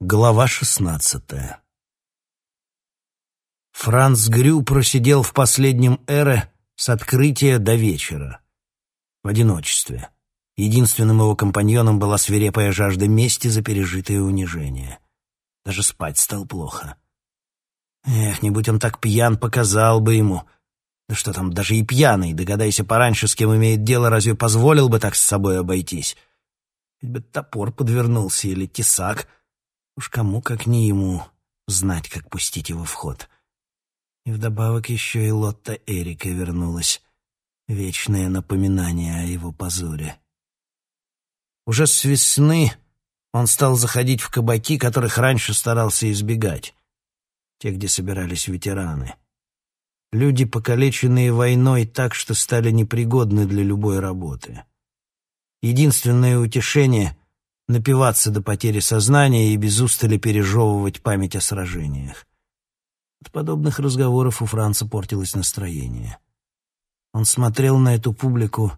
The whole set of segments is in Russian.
Глава шестнадцатая Франц Грю просидел в последнем эре с открытия до вечера. В одиночестве. Единственным его компаньоном была свирепая жажда мести за пережитое унижение. Даже спать стал плохо. Эх, не будь он так пьян, показал бы ему. Да что там, даже и пьяный, догадайся пораньше, с кем имеет дело, разве позволил бы так с собой обойтись? Ведь бы топор подвернулся или тесак — Уж кому, как не ему, знать, как пустить его в ход. И вдобавок еще и Лотта Эрика вернулась. Вечное напоминание о его позоре. Уже с весны он стал заходить в кабаки, которых раньше старался избегать. Те, где собирались ветераны. Люди, покалеченные войной так, что стали непригодны для любой работы. Единственное утешение напиваться до потери сознания и без устали пережевывать память о сражениях. От подобных разговоров у Франца портилось настроение. Он смотрел на эту публику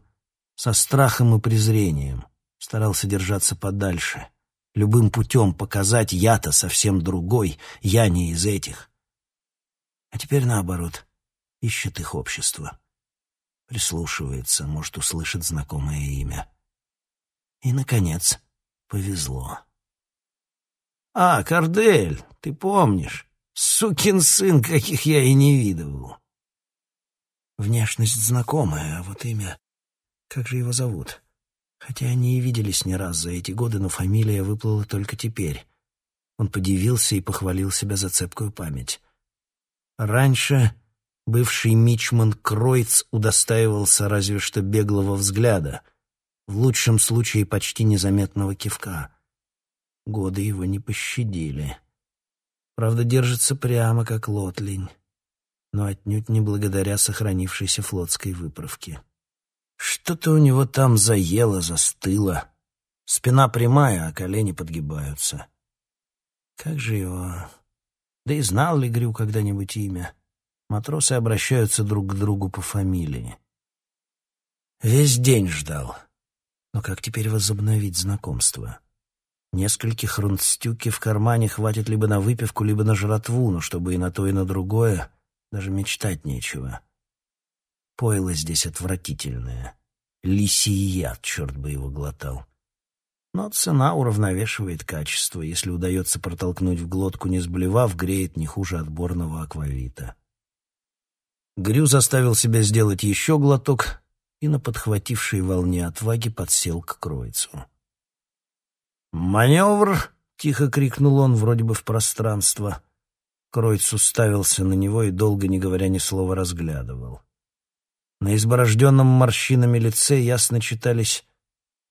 со страхом и презрением, старался держаться подальше, любым путем показать «я-то совсем другой, я не из этих». А теперь наоборот, ищет их общество. Прислушивается, может, услышит знакомое имя. И, наконец, повезло. «А, Кардель, ты помнишь? Сукин сын, каких я и не видывал». Внешность знакомая, а вот имя... Как же его зовут? Хотя они и виделись не раз за эти годы, но фамилия выплыла только теперь. Он подивился и похвалил себя за цепкую память. Раньше бывший мичман Кройц удостаивался разве что беглого взгляда — в лучшем случае почти незаметного кивка. Годы его не пощадили. Правда, держится прямо, как лотлень, но отнюдь не благодаря сохранившейся флотской выправке. Что-то у него там заело, застыло. Спина прямая, а колени подгибаются. Как же его... Да и знал ли Грю когда-нибудь имя? Матросы обращаются друг к другу по фамилии. Весь день ждал. Но как теперь возобновить знакомство? Нескольких рундстюки в кармане хватит либо на выпивку, либо на жратву, но чтобы и на то, и на другое даже мечтать нечего. Пойло здесь отвратительное. Лисий яд, черт бы его глотал. Но цена уравновешивает качество. Если удается протолкнуть в глотку, не сблевав, греет не хуже отборного аквавита. Грю заставил себя сделать еще глоток и на подхватившей волне отваги подсел к Кройцу. «Маневр!» — тихо крикнул он, вроде бы в пространство. Кройц уставился на него и, долго не говоря ни слова, разглядывал. На изборожденном морщинами лице ясно читались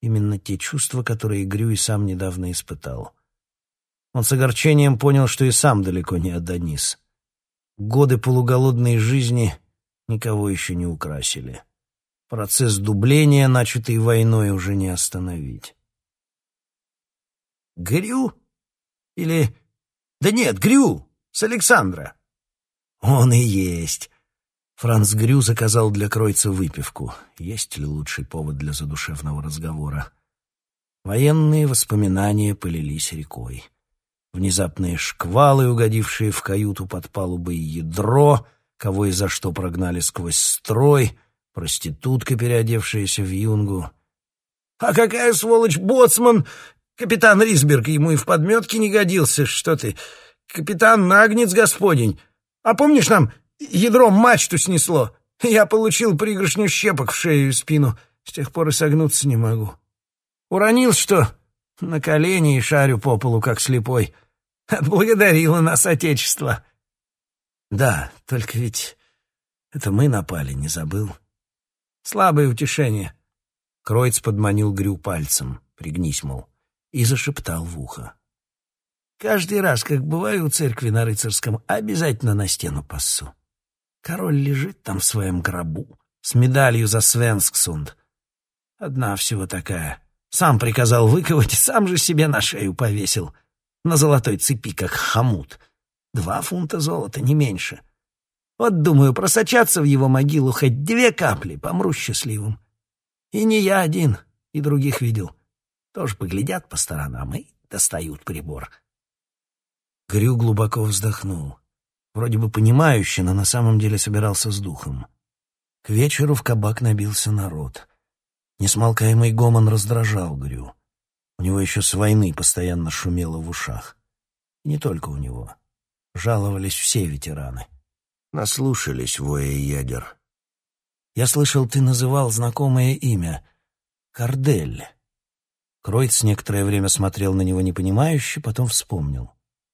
именно те чувства, которые Грю и сам недавно испытал. Он с огорчением понял, что и сам далеко не Адонис. Годы полуголодной жизни никого еще не украсили. Процесс дубления, начатый войной, уже не остановить. Грю? Или... Да нет, Грю! С Александра. Он и есть. Франц Грю заказал для Кройца выпивку. Есть ли лучший повод для задушевного разговора? Военные воспоминания полились рекой. Внезапные шквалы, угодившие в каюту под палубой ядро, кого и за что прогнали сквозь строй — проститутка, переодевшаяся в юнгу. «А какая сволочь боцман! Капитан Рисберг ему и в подметке не годился, что ты! Капитан Нагнец господень! А помнишь, нам ядром мачту снесло? Я получил пригоршню щепок в шею и спину, с тех пор и согнуться не могу. Уронил что? На колени и шарю по полу, как слепой. Отблагодарило нас Отечество!» «Да, только ведь это мы напали, не забыл?» Слабое утешение. Кроиц подманил Грю пальцем, пригнись, мол, и зашептал в ухо. Каждый раз, как бываю у церкви на рыцарском, обязательно на стену пассу. Король лежит там в своем гробу, с медалью за Свенсксунд. Одна всего такая. Сам приказал выковать, сам же себе на шею повесил. На золотой цепи, как хомут. Два фунта золота, не меньше. Вот, думаю, просочаться в его могилу хоть две капли, помру счастливым. И не я один, и других видел. Тоже поглядят по сторонам и достают прибор. Грю глубоко вздохнул. Вроде бы понимающе, но на самом деле собирался с духом. К вечеру в кабак набился народ. Несмолкаемый гомон раздражал Грю. У него еще с войны постоянно шумело в ушах. И не только у него. Жаловались все ветераны. Наслушались воя ядер. Я слышал, ты называл знакомое имя — Кардель. Кройц некоторое время смотрел на него непонимающе, потом вспомнил.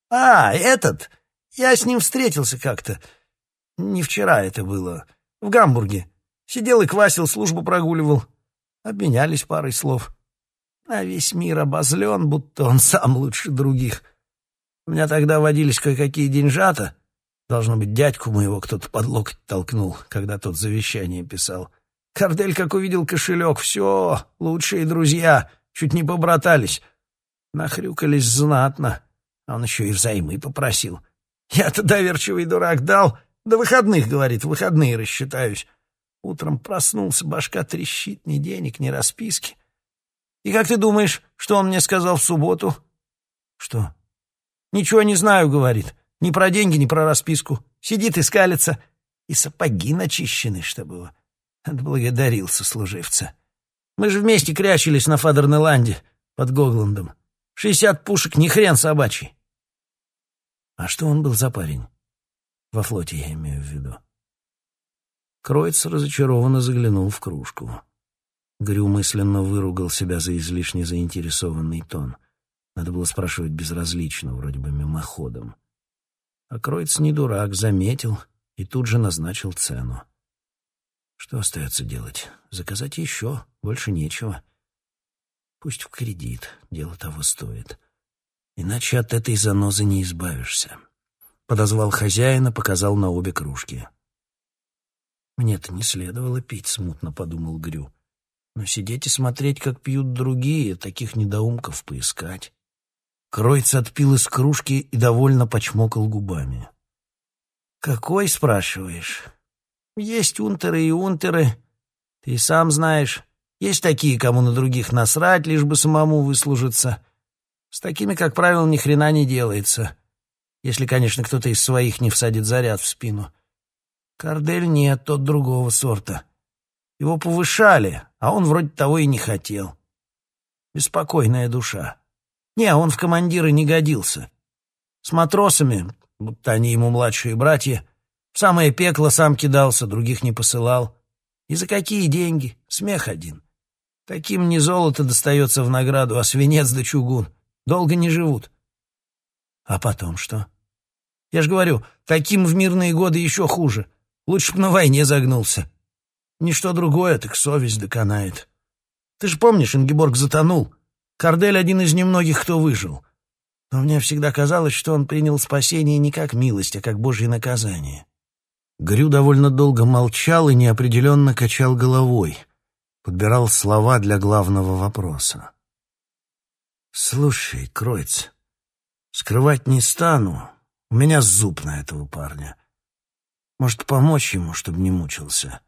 «А, этот! Я с ним встретился как-то. Не вчера это было. В Гамбурге. Сидел и квасил, службу прогуливал. Обменялись парой слов. А весь мир обозлен, будто он сам лучше других. У меня тогда водились кое-какие деньжата. Должно быть, дядьку моего кто-то под локоть толкнул, когда тот завещание писал. Кардель, как увидел кошелек, все, лучшие друзья, чуть не побратались. Нахрюкались знатно, а он еще и взаймы попросил. Я-то доверчивый дурак дал. До выходных, говорит, выходные рассчитаюсь. Утром проснулся, башка трещит, ни денег, ни расписки. И как ты думаешь, что он мне сказал в субботу? Что? Ничего не знаю, говорит. Ни про деньги, ни про расписку. Сидит и скалится. И сапоги начищены, чтобы отблагодарил сослуживца. Мы же вместе крячились на Фадернеланде под Гогландом. Шестьдесят пушек, ни хрен собачий. А что он был за парень? Во флоте я имею в виду. Кроиц разочарованно заглянул в кружку. Грю мысленно выругал себя за излишне заинтересованный тон. Надо было спрашивать безразлично, вроде бы мимоходом. А Кроиц не дурак, заметил и тут же назначил цену. Что остается делать? Заказать еще, больше нечего. Пусть в кредит, дело того стоит. Иначе от этой занозы не избавишься. Подозвал хозяина, показал на обе кружки. Мне-то не следовало пить, смутно подумал Грю. Но сидеть и смотреть, как пьют другие, таких недоумков поискать. Кройц отпил из кружки и довольно почмокал губами. «Какой, спрашиваешь? Есть унтеры и унтеры. Ты сам знаешь. Есть такие, кому на других насрать, лишь бы самому выслужиться. С такими, как правило, ни хрена не делается. Если, конечно, кто-то из своих не всадит заряд в спину. Кардель нет, тот другого сорта. Его повышали, а он вроде того и не хотел. Беспокойная душа. Не, он в командиры не годился. С матросами, будто они ему младшие братья, в самое пекло сам кидался, других не посылал. И за какие деньги? Смех один. Таким не золото достается в награду, а свинец да чугун. Долго не живут. А потом что? Я же говорю, таким в мирные годы еще хуже. Лучше б на войне загнулся. Ничто другое, так совесть доконает. Ты же помнишь, Ингеборг затонул. Кардель один из немногих, кто выжил. Но мне всегда казалось, что он принял спасение не как милость, а как божье наказание. Грю довольно долго молчал и неопределенно качал головой, подбирал слова для главного вопроса. «Слушай, Кройц, скрывать не стану. У меня зуб на этого парня. Может, помочь ему, чтобы не мучился?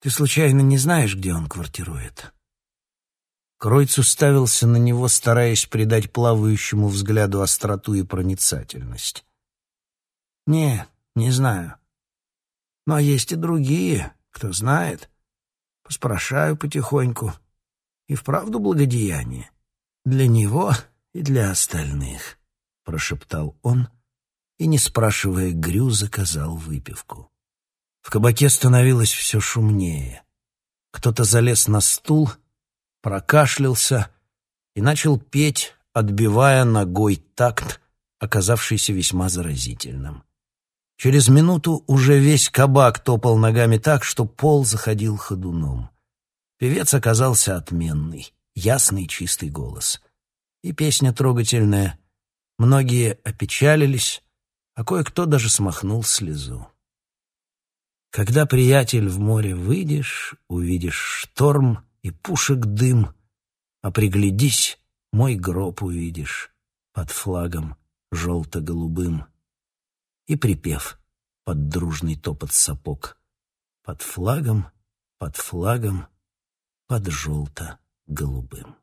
Ты случайно не знаешь, где он квартирует?» Кройц уставился на него, стараясь придать плавающему взгляду остроту и проницательность. «Не, не знаю. Но есть и другие, кто знает. Поспрашаю потихоньку. И вправду благодеяние. Для него и для остальных», — прошептал он и, не спрашивая Грю, заказал выпивку. В кабаке становилось все шумнее. Кто-то залез на стул — прокашлялся и начал петь, отбивая ногой такт, оказавшийся весьма заразительным. Через минуту уже весь кабак топал ногами так, что пол заходил ходуном. Певец оказался отменный, ясный чистый голос. И песня трогательная. Многие опечалились, а кое-кто даже смахнул слезу. Когда, приятель, в море выйдешь, увидишь шторм — и пушек дым, а приглядись, мой гроб увидишь под флагом желто-голубым. И припев под дружный топот сапог. Под флагом, под флагом, под желто-голубым.